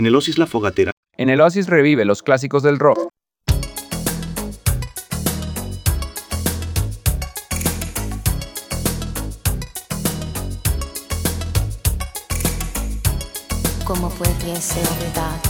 En el Oasis La Fogatera. En el Oasis revive los clásicos del rock. Como fue que se olvidar?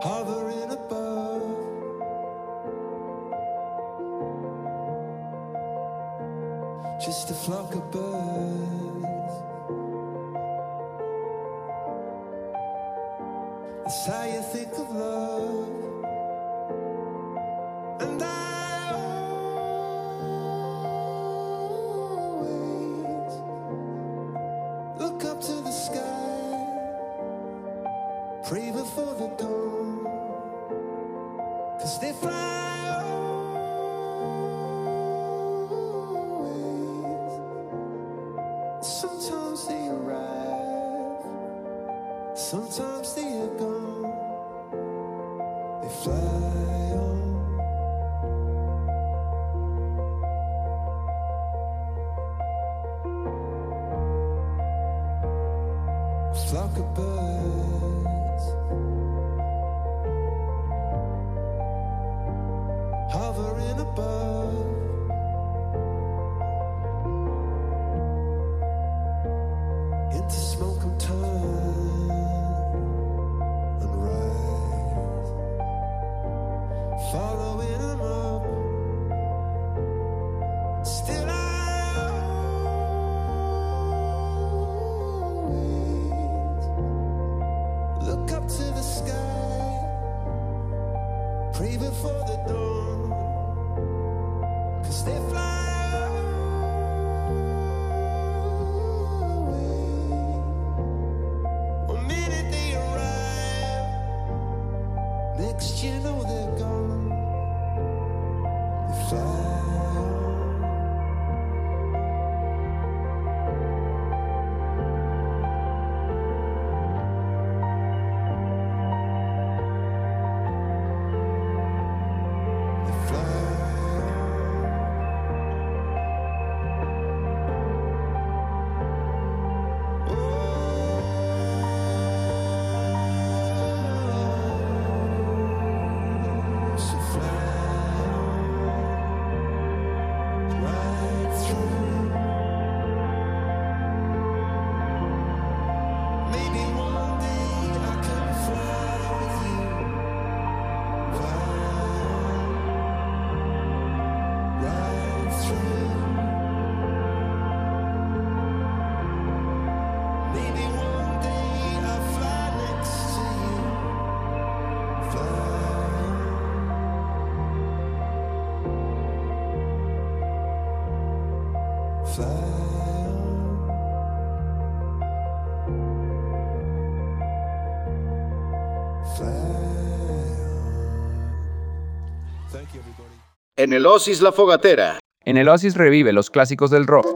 hovering above. Just a flock of birds. En el Oasis La Fogatera. En el Oasis revive los clásicos del rock.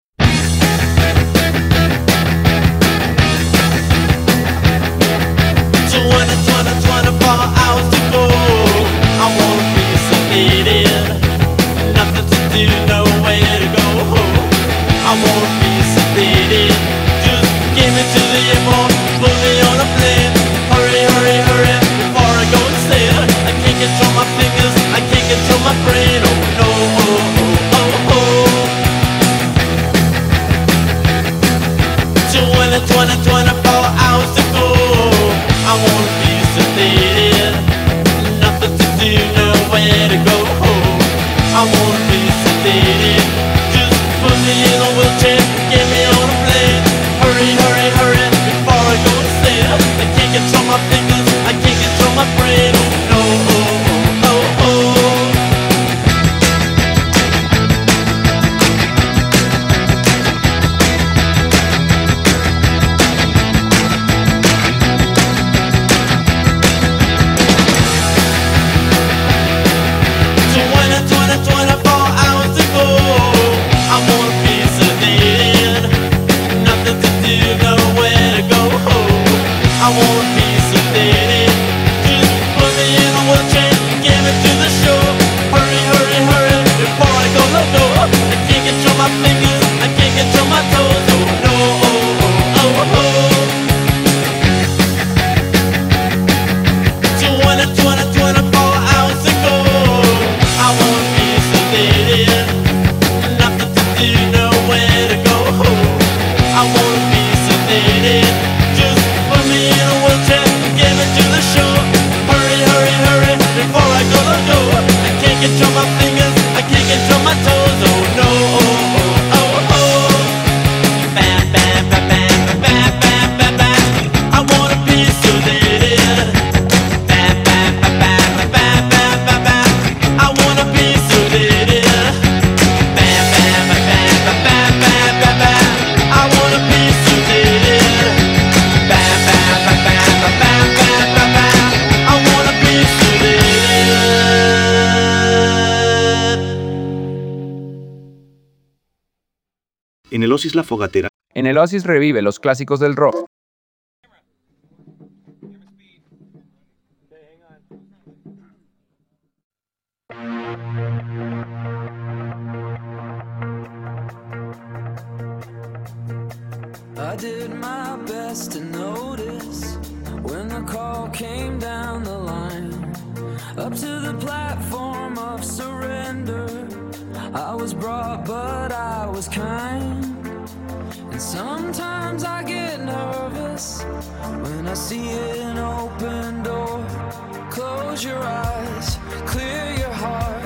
el La Fogatera. En el Oasis revive los clásicos del rock. I did my best to notice when the call came down the line. Up to the platform of surrender, I was brought, but I was kind. Sometimes I get nervous when I see an open door. Close your eyes, clear your heart.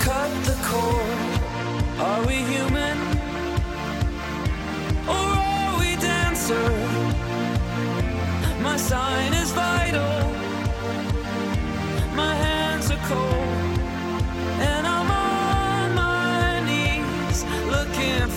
Cut the cord. Are we human? Or are we dancer? My sign is vital. My hands are cold.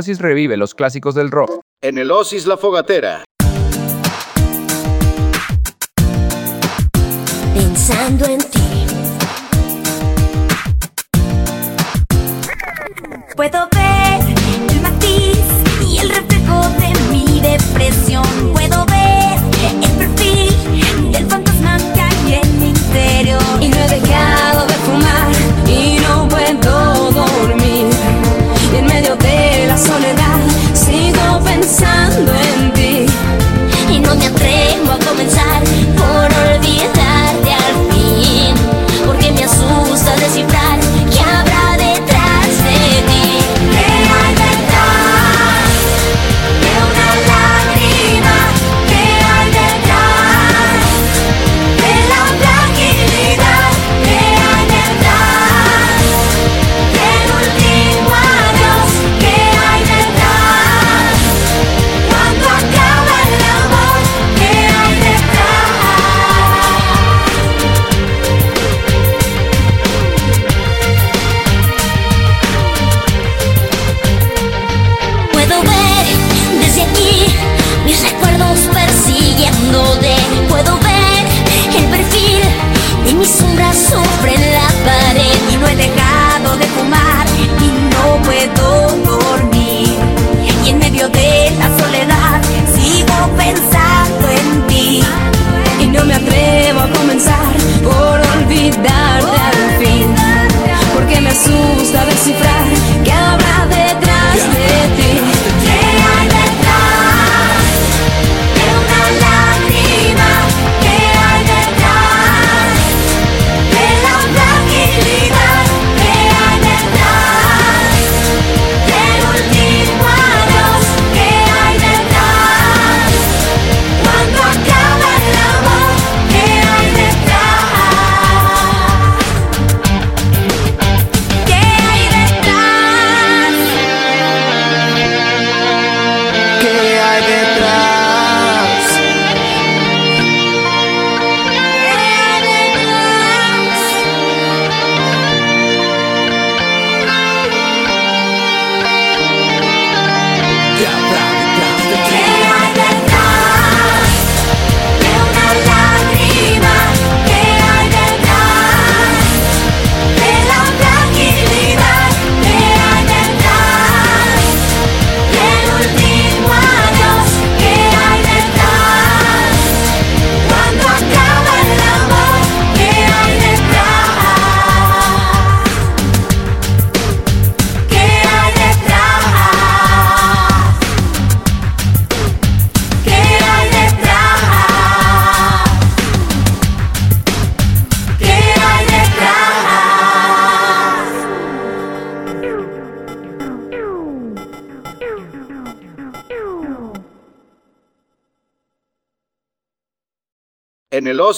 Oasis revive los clásicos del rock. En el Oasis La Fogatera. Pensando en ti. Puedo ver el matiz y el reflejo de mi depresión. summer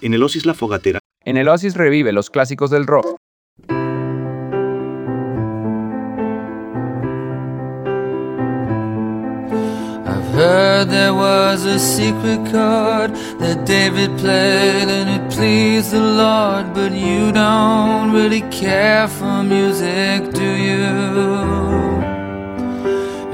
En el Oasis La Fogatera, En el Oasis revive los clásicos del rock. I've heard there was a secret chord that David played and it pleased the Lord, but you don't really care for music, do you?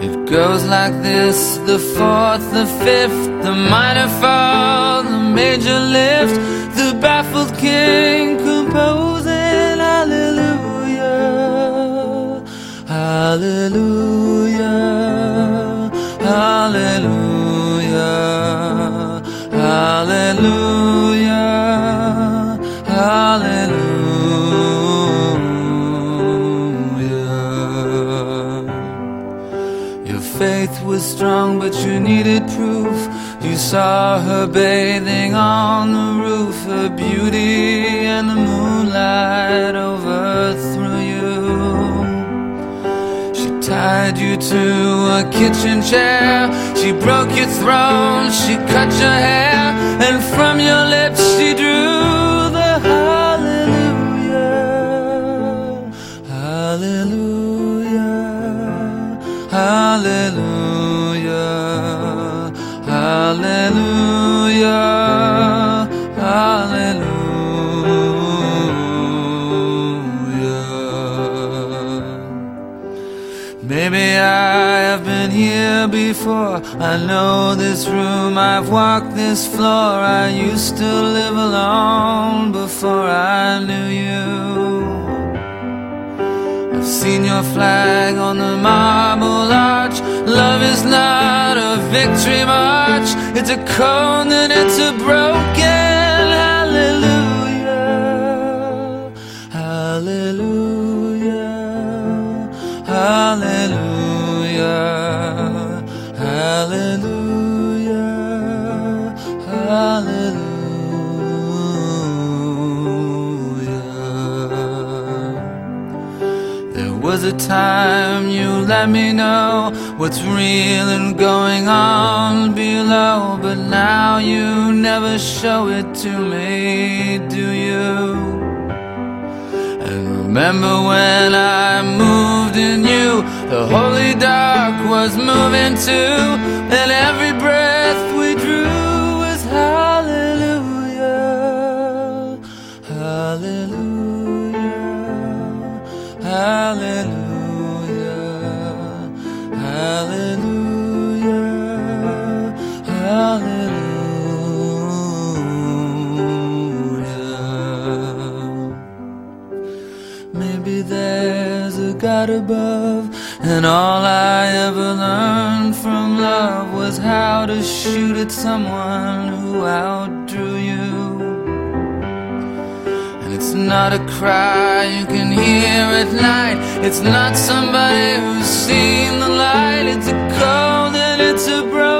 It goes like this the fourth, the fifth, the minor fall, major lift, the baffled king composing hallelujah, hallelujah, hallelujah, hallelujah, hallelujah. Your faith was strong, but you needed proof. You saw her bathing on the roof, her beauty and the moonlight overthrew you. She tied you to a kitchen chair. She broke your throne, she cut your hair, and from your lips I have been here before. I know this room, I've walked this floor. I used to live alone before I knew you. I've seen your flag on the marble arch. Love is not a victory march, it's a cone and it's a broken hallelujah. Hallelujah. Hallelujah. Was a time you let me know what's real and going on below, but now you never show it to me, do you? And remember when I moved in you, the holy dark was moving too, and every breath God above, and all I ever learned from love was how to shoot at someone who outdrew you. And it's not a cry you can hear at night, it's not somebody who's seen the light, it's a cold and it's a broken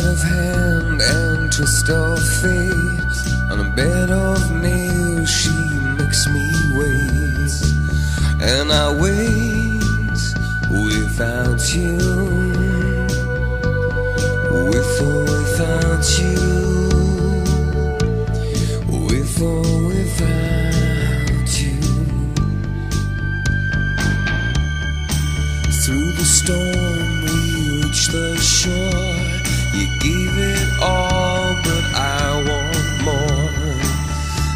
Sleight of hand and twist of fate. On a bed of nails, she makes me wait. And I wait without you. With or without you. With or without you. Through the storm, we reach the shore. You gave it all, but I want more.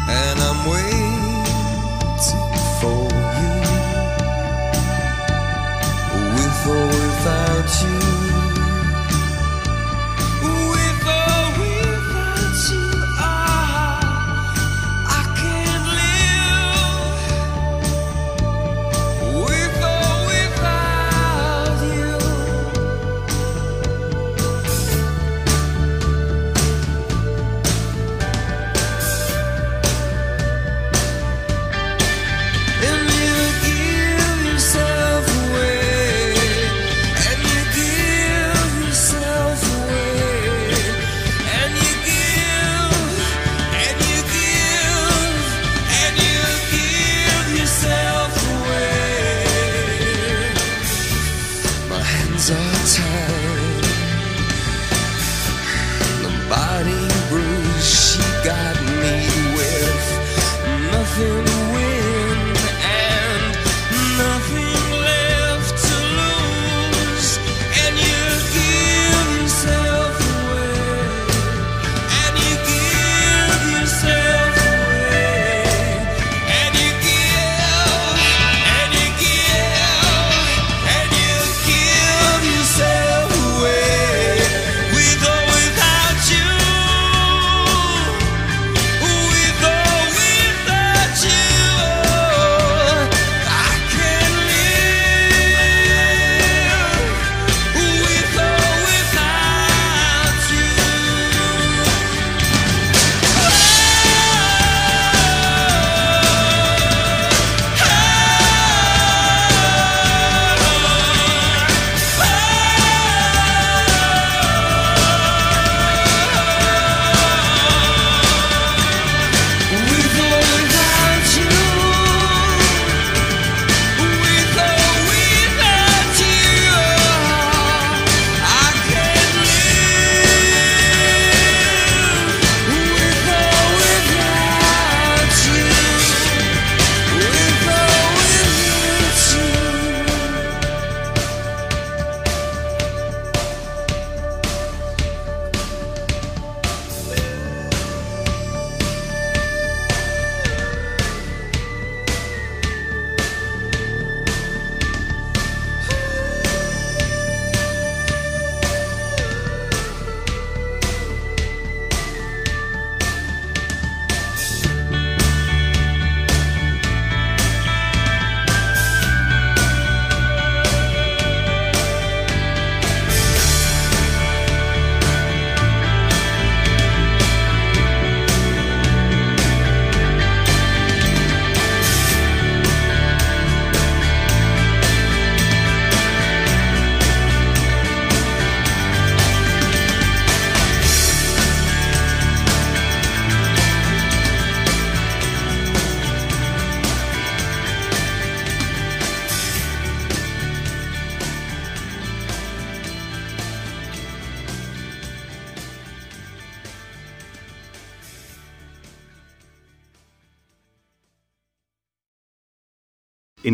And I'm waiting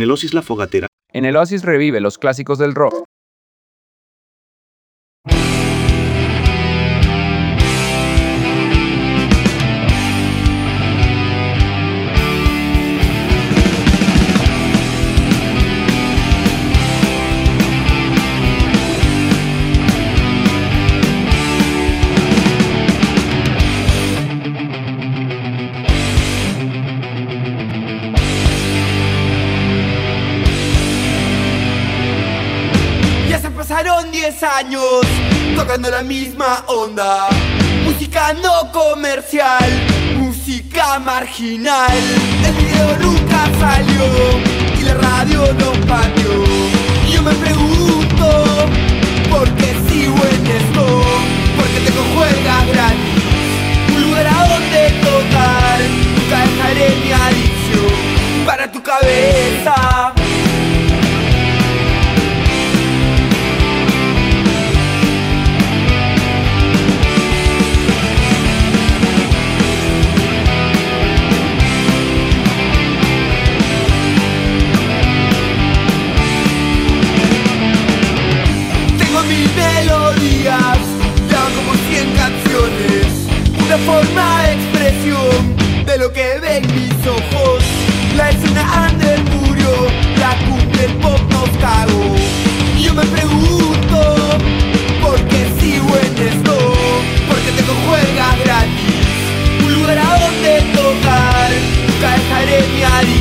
En el Oasis La Fogatera, En el revive los clásicos del rock. 10 años tocando la misma onda. Música no comercial, música marginal. El video nunca salió y la radio no pateó. Y yo me pregunto, ¿por qué sigo en esto? Porque tengo juegas gratis, un lugar a donde tocar. Nunca dejaré mi adicción para tu cabeza. Una forma de expresión de lo que ven mis ojos. La escena under murió, la cumbia, el pop nos cagó. Y yo me pregunto, ¿por qué sigo en esto? Porque tengo juegas gratis, un lugar a donde tocar. Nunca dejaré mi adicción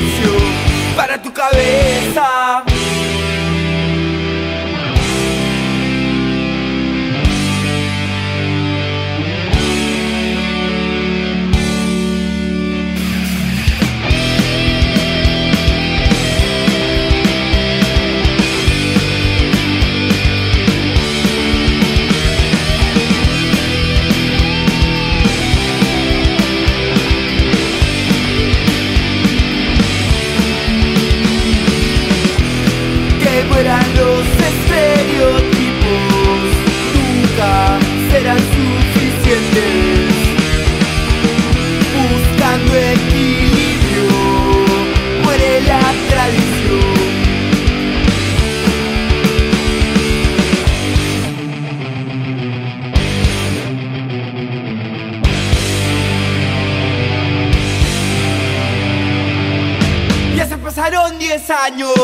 10 años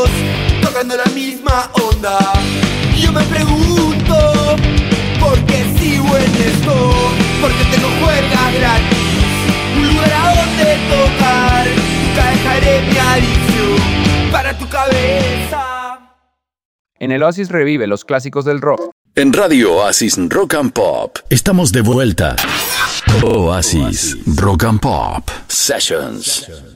tocando la misma onda. Y yo me pregunto, ¿por qué sigo en esto? Porque tengo juegas gratis, un lugar a donde tocar. Nunca dejaré mi adicción para tu cabeza. En el Oasis revive los clásicos del rock. En Radio Oasis Rock and Pop estamos de vuelta. Oasis Rock and Pop Sessions.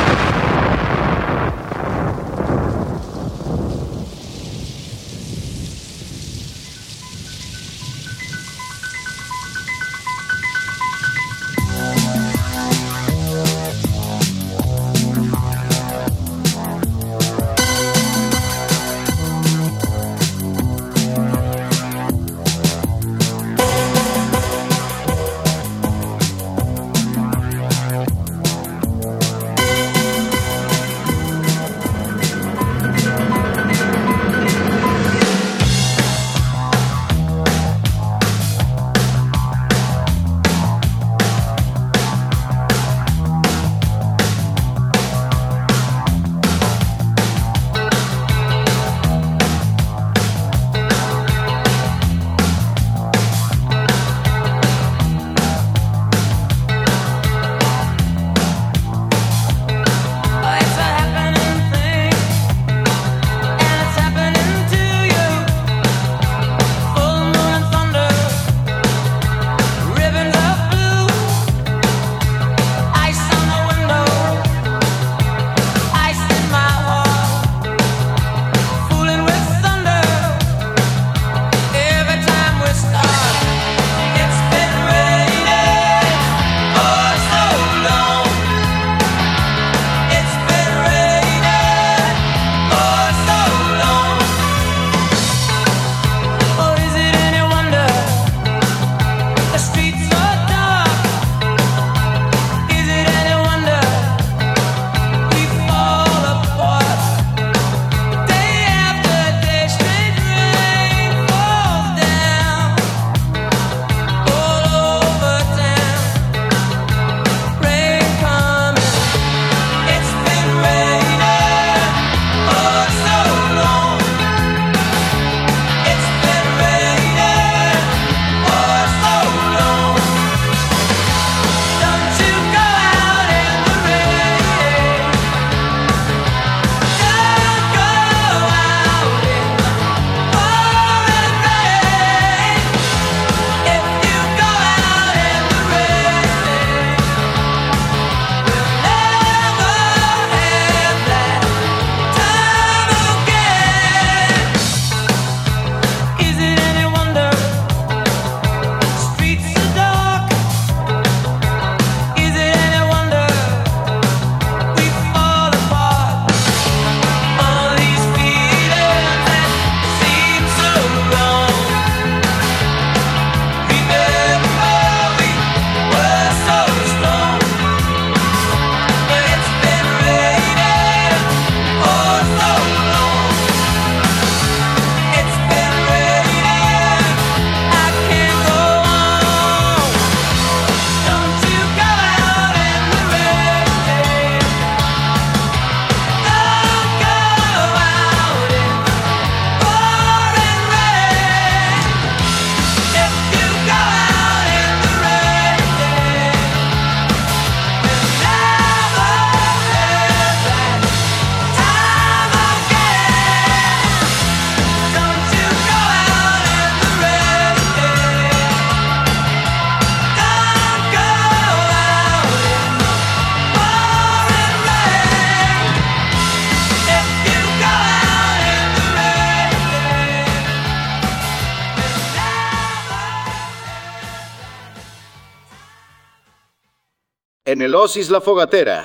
Oasis La Fogatera.